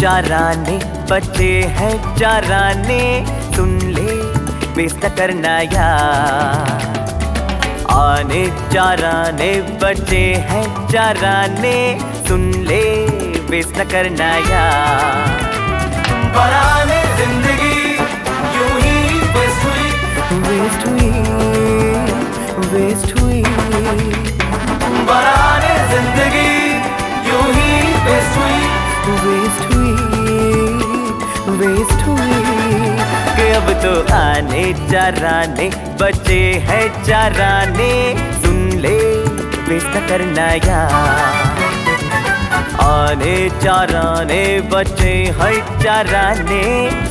चाराने बच्चे हैं चाराने सुन ले वेस्ट करना यार। आने चाराने बच्चे हैं चाराने सुन ले बेस न करना यार। ज़िंदगी यूँ ही वेस्ट हुई। वेस्ट हुई वेस्ट हुई। बराने ज़िंदगी यूँ ही वेस्ट हुई। वेस्ट हुई वेस्ट हुई। कि अब तो आने चाराने बचे हैं चाराने सुन ले वेस्ट करना यार। आने चाराने बचे हैं चाराने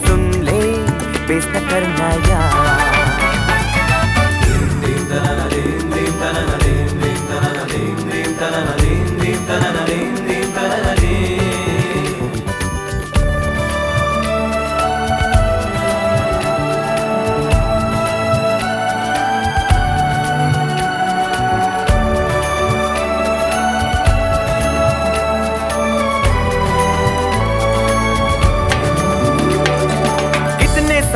सुन ले न करना यार।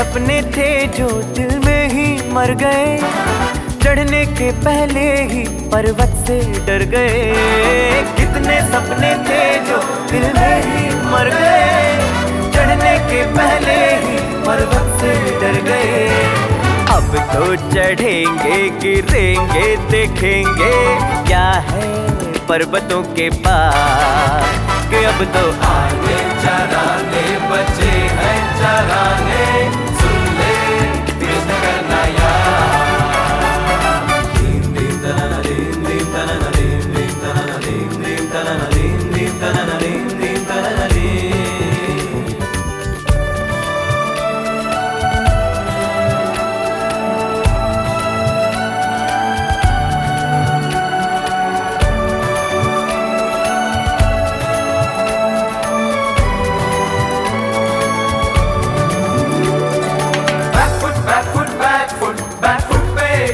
सपने थे जो दिल में ही मर गए। चढ़ने के पहले ही पर्वत से डर गए। कितने सपने थे जो दिल में ही मर गए। चढ़ने के पहले ही पर्वत से डर गए। अब तो चढ़ेंगे, गिरेंगे, देखेंगे क्या है पर्वतों के पास कि अब तो आने चराने बचे हैं चराने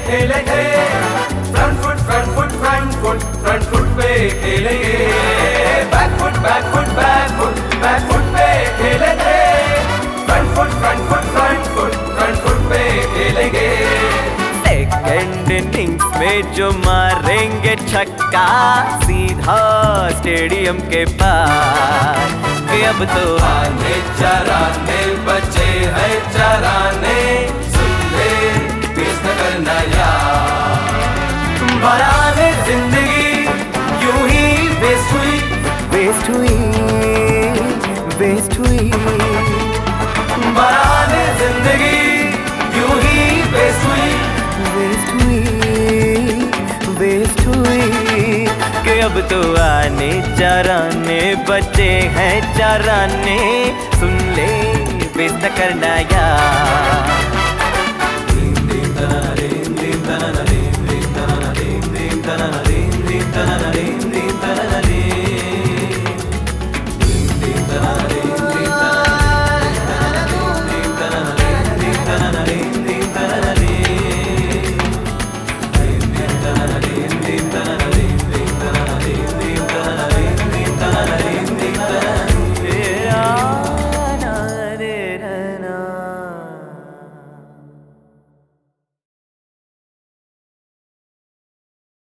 खेलेंगे। Front foot front foot front foot front foot पे खेलेंगे। Back foot back foot back foot back foot पे खेलेंगे। Front foot front foot front foot front foot पे खेलेंगे। सेकंड इनिंग्स में जो मारेंगे छक्का, सीधा स्टेडियम के पास। अब तो आने, चराने, बचे हैं, चराने। बराने ज़िंदगी यूँ ही वेस्ट हुई। वेस्ट हुई वेस्ट हुई। बराने ज़िंदगी यूँ ही वेस्ट हुई। वेस्ट हुई वेस्ट हुई। कि अब तो आने चाराने बचे हैं चाराने सुन ले वेस्ट न करना यार।